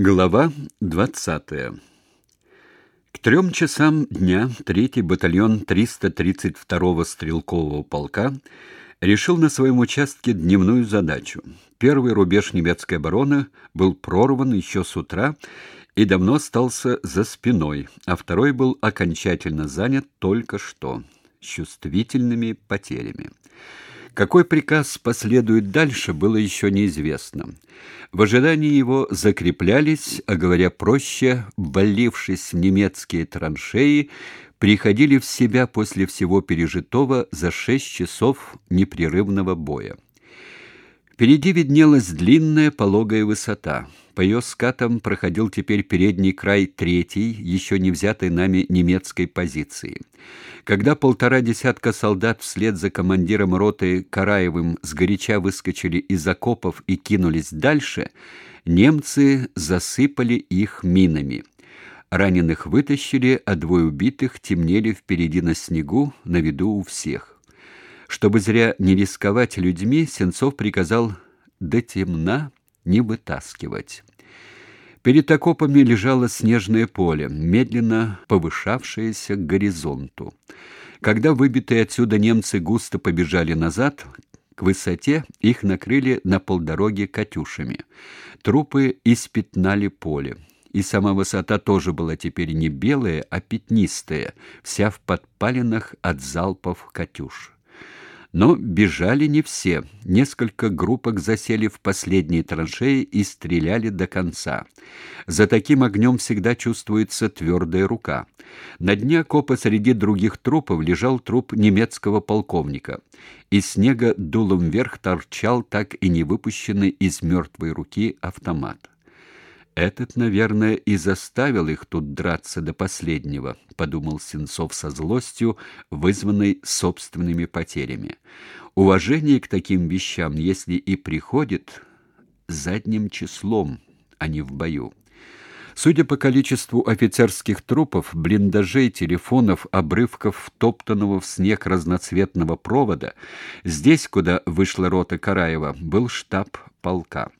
Глава 20. К трем часам дня третий батальон 332-го стрелкового полка решил на своем участке дневную задачу. Первый рубеж немецкой обороны был прорван еще с утра и давно остался за спиной, а второй был окончательно занят только что чувствительными потерями. Какой приказ последует дальше, было еще неизвестно. В ожидании его закреплялись, а говоря проще, ввалившись в немецкие траншеи, приходили в себя после всего пережитого за шесть часов непрерывного боя. Впереди виднелась длинная пологая высота. По ее скатам проходил теперь передний край третьей, еще не взятой нами немецкой позиции. Когда полтора десятка солдат вслед за командиром роты Караевым сгоряча выскочили из окопов и кинулись дальше, немцы засыпали их минами. Раненых вытащили, а двое убитых темнели впереди на снегу, на виду у всех. Чтобы зря не рисковать людьми, Сенцов приказал до темна не вытаскивать. Перед окопами лежало снежное поле, медленно повышавшееся к горизонту. Когда выбитые отсюда немцы густо побежали назад, к высоте их накрыли на полдороге катюшами. Трупы испятнали поле. И сама высота тоже была теперь не белая, а пятнистая, вся в подпалинах от залпов катюш. Но бежали не все. Несколько группок засели в последние траншеи и стреляли до конца. За таким огнем всегда чувствуется твердая рука. На дне окопа среди других трупов лежал труп немецкого полковника. Из снега дулом вверх торчал так и не выпущенный из мертвой руки автомат. Этот, наверное, и заставил их тут драться до последнего, подумал Сенцов со злостью, вызванной собственными потерями. Уважение к таким вещам, если и приходит задним числом, а не в бою. Судя по количеству офицерских трупов, блиндажей, телефонов, обрывков топтанного в снег разноцветного провода, здесь, куда вышла рота Караева, был штаб полка.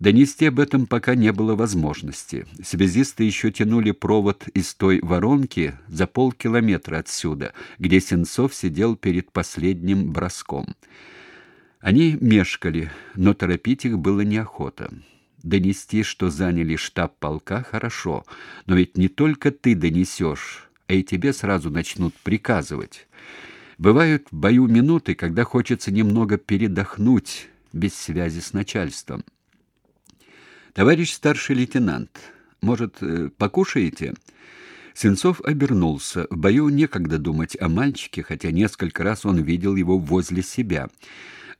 Донести об этом пока не было возможности. Связисты еще тянули провод из той воронки за полкилометра отсюда, где Сенцов сидел перед последним броском. Они мешкали, но торопить их было неохота. Донести, что заняли штаб полка, хорошо, но ведь не только ты донесешь, а и тебе сразу начнут приказывать. Бывают в бою минуты, когда хочется немного передохнуть без связи с начальством. Товарищ старший лейтенант, может, э, покушаете? Сенцов обернулся. В бою некогда думать о мальчике, хотя несколько раз он видел его возле себя.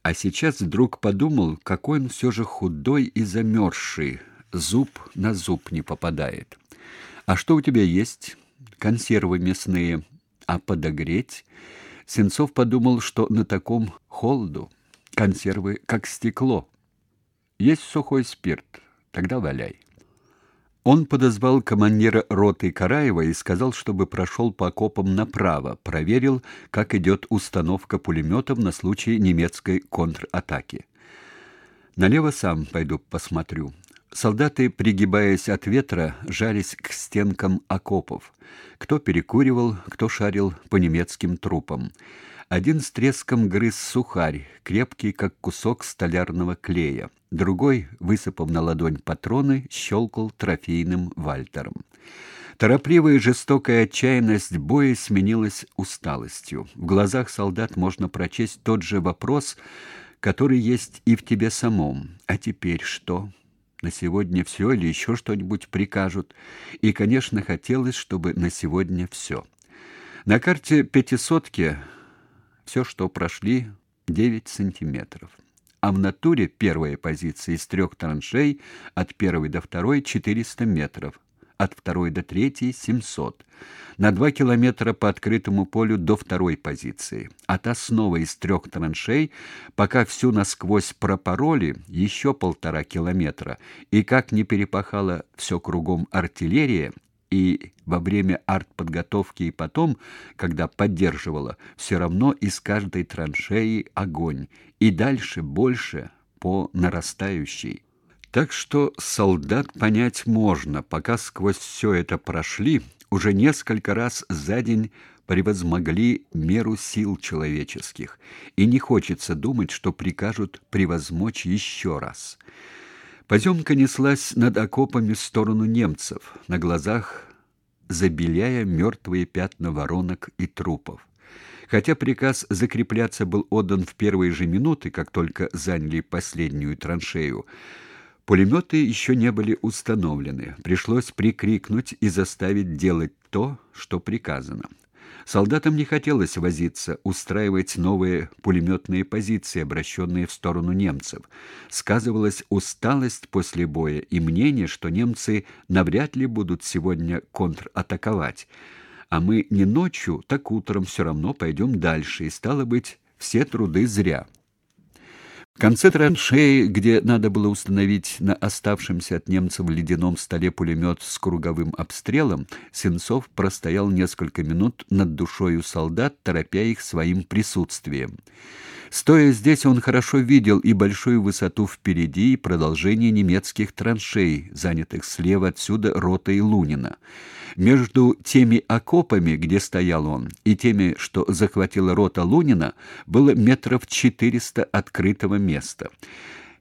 А сейчас вдруг подумал, какой он все же худой и замерзший. Зуб на зуб не попадает. А что у тебя есть? Консервы мясные. А подогреть? Сенцов подумал, что на таком холоду консервы как стекло. Есть сухой спирт. Тогда валяй. Он подозвал командира роты Караева и сказал, чтобы прошел по окопам направо, проверил, как идет установка пулеметов на случай немецкой контратаки. Налево сам пойду посмотрю. Солдаты, пригибаясь от ветра, жались к стенкам окопов. Кто перекуривал, кто шарил по немецким трупам. Один с треском грыз сухарь, крепкий, как кусок столярного клея. Другой, высыпав на ладонь патроны, щелкал трофейным вальтером. Торопливая и жестокая отчаянность боя сменилась усталостью. В глазах солдат можно прочесть тот же вопрос, который есть и в тебе самом. А теперь что? На сегодня все или еще что-нибудь прикажут? И, конечно, хотелось, чтобы на сегодня все. На карте пятисотки все, что прошли, 9 сантиметров. А в натуре первая позиция из трех траншей от первой до второй 400 метров, от второй до третьей 700. На 2 километра по открытому полю до второй позиции. От основы из трех траншей, пока всю насквозь пропороли, еще полтора километра, и как не перепахала все кругом артиллерия, и во время артподготовки и потом, когда поддерживала, все равно из каждой траншеи огонь, и дальше больше по нарастающей. Так что солдат понять можно, пока сквозь все это прошли, уже несколько раз за день превозмогли меру сил человеческих, и не хочется думать, что прикажут превозмочь еще раз. Поземка неслась над окопами в сторону немцев, на глазах забеляя мертвые пятна воронок и трупов. Хотя приказ закрепляться был отдан в первые же минуты, как только заняли последнюю траншею, Пулеметы еще не были установлены. Пришлось прикрикнуть и заставить делать то, что приказано. Солдатам не хотелось возиться, устраивать новые пулеметные позиции, обращенные в сторону немцев. Сказывалась усталость после боя и мнение, что немцы навряд ли будут сегодня контратаковать. А мы не ночью, так утром все равно пойдем дальше, и стало быть, все труды зря. В конце траншеи, где надо было установить на оставшемся от немцев ледяном столе пулемет с круговым обстрелом, Сенцов простоял несколько минут над душою солдат, торопя их своим присутствием. Стоя здесь, он хорошо видел и большую высоту впереди, и продолжение немецких траншей, занятых слева отсюда ротой Лунина. Между теми окопами, где стоял он, и теми, что захватила рота Лунина, было метров четыреста открытого места.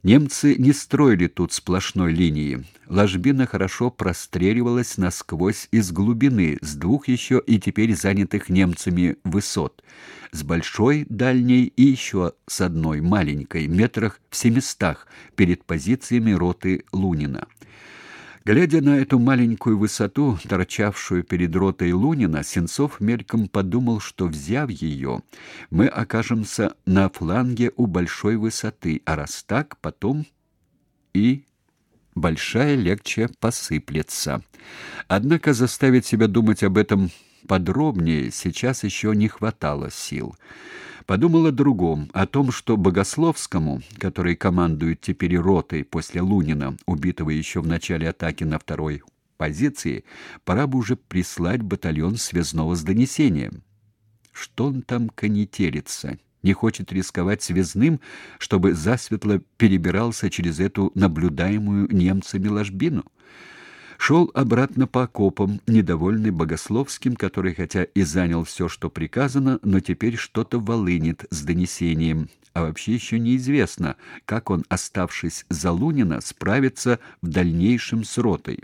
Немцы не строили тут сплошной линии. Ложбина хорошо простреливалась насквозь из глубины, с двух еще и теперь занятых немцами высот. С большой дальней и еще с одной маленькой, метрах в семистах, перед позициями роты Лунина. Глядя на эту маленькую высоту, торчавшую перед ротой Лунина, Сенцов мельком подумал, что, взяв ее, мы окажемся на фланге у большой высоты, а раз так, потом и большая легче посыплется. Однако заставить себя думать об этом подробнее сейчас еще не хватало сил подумал о другом, о том, что Богословскому, который командует теперь ротой после Лунина, убитого еще в начале атаки на второй позиции, пора бы уже прислать батальон связного с донесением. Что он там конетелится? Не хочет рисковать связным, чтобы засветло перебирался через эту наблюдаемую немцами ложбину? Шел обратно по окопам, недовольный Богословским, который хотя и занял все, что приказано, но теперь что-то волынит с донесением. А вообще еще неизвестно, как он, оставшись за Лунина, справится в дальнейшем с ротой.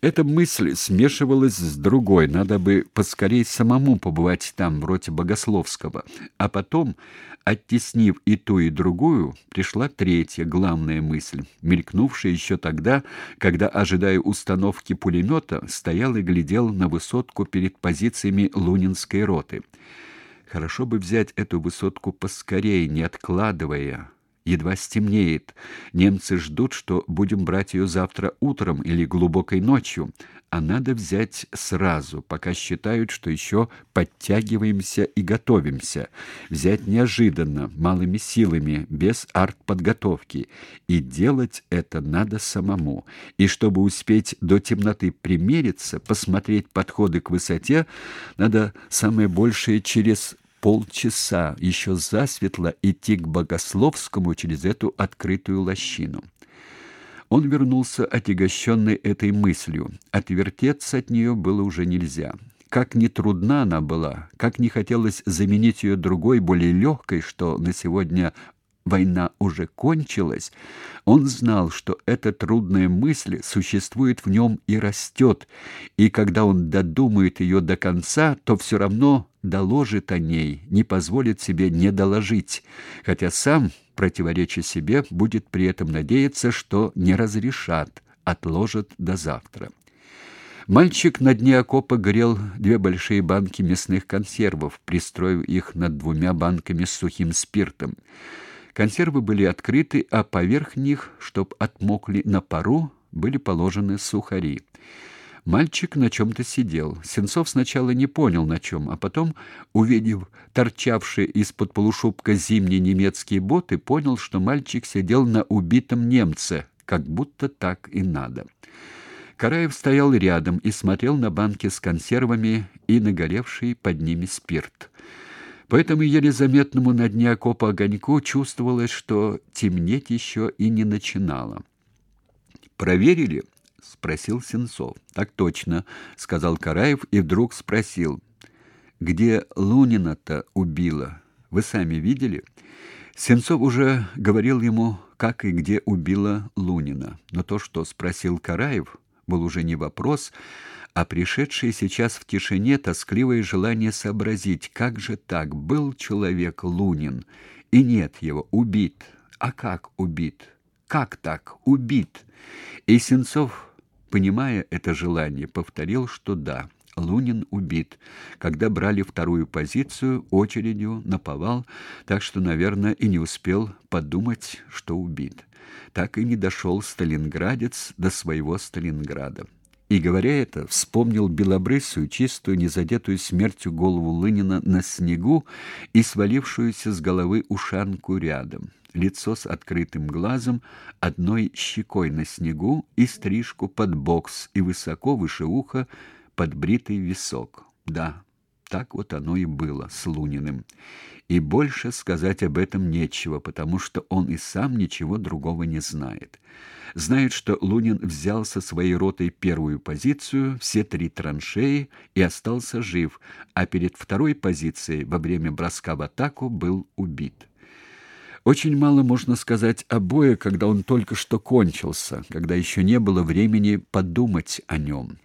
Эта мысль смешивалась с другой. Надо бы поскорей самому побывать там, в роте Богословского. А потом, оттеснив и ту, и другую, пришла третья, главная мысль, мелькнувшая еще тогда, когда, ожидая установки пулемета, стоял и глядел на высотку перед позициями Лунинской роты. Хорошо бы взять эту высотку поскорее, не откладывая, Едва стемнеет. Немцы ждут, что будем брать ее завтра утром или глубокой ночью, а надо взять сразу, пока считают, что еще подтягиваемся и готовимся. Взять неожиданно, малыми силами, без артподготовки. И делать это надо самому. И чтобы успеть до темноты примериться, посмотреть подходы к высоте, надо самое большее через полчаса еще засветло идти к Богословскому через эту открытую лощину. Он вернулся отягощенный этой мыслью. Отвертеться от нее было уже нельзя. Как ни трудна она была, как не хотелось заменить ее другой, более легкой, что на сегодня война уже кончилась, он знал, что эта трудная мысль существует в нем и растет, и когда он додумает ее до конца, то все равно доложит о ней, не позволит себе не доложить, хотя сам, противореча себе, будет при этом надеяться, что не разрешат, отложат до завтра. Мальчик на дне окопа грел две большие банки мясных консервов, пристроив их над двумя банками с сухим спиртом. Консервы были открыты, а поверх них, чтоб отмокли на пару, были положены сухари. Мальчик на чем-то сидел. Сенцов сначала не понял, на чем, а потом, увидев торчавшие из-под полушубка зимние немецкие боты, понял, что мальчик сидел на убитом немце, как будто так и надо. Караев стоял рядом и смотрел на банки с консервами и нагоревший под ними спирт. Поэтому еле заметному на дне окопа огоньку чувствовалось, что темнеть еще и не начинало. Проверили? Спросил Сенцов. Так точно, сказал Караев и вдруг спросил: где Лунина-то убила? Вы сами видели? Сенцов уже говорил ему, как и где убила Лунина. Но то, что спросил Караев, был уже не вопрос, а пришедшее сейчас в тишине тоскливое желание сообразить, как же так был человек Лунин, и нет его, убит. А как убит? Как так убит? И Сенцов, понимая это желание, повторил, что да, Лунин убит, когда брали вторую позицию очередью наповал, так что, наверное, и не успел подумать, что убит. Так и не дошел сталинградец до своего Сталинграда. И, говоря это, вспомнил белобрысую, чистую, незадетую смертью голову Лынина на снегу и свалившуюся с головы ушанку рядом, лицо с открытым глазом, одной щекой на снегу и стрижку под бокс и высоко выше уха, подбритый висок. Да, так вот оно и было с Луниным. И больше сказать об этом нечего, потому что он и сам ничего другого не знает. Знает, что Лунин взял со своей ротой первую позицию, все три траншеи и остался жив, а перед второй позицией во время броска в атаку был убит. Очень мало можно сказать о бое, когда он только что кончился, когда еще не было времени подумать о нем.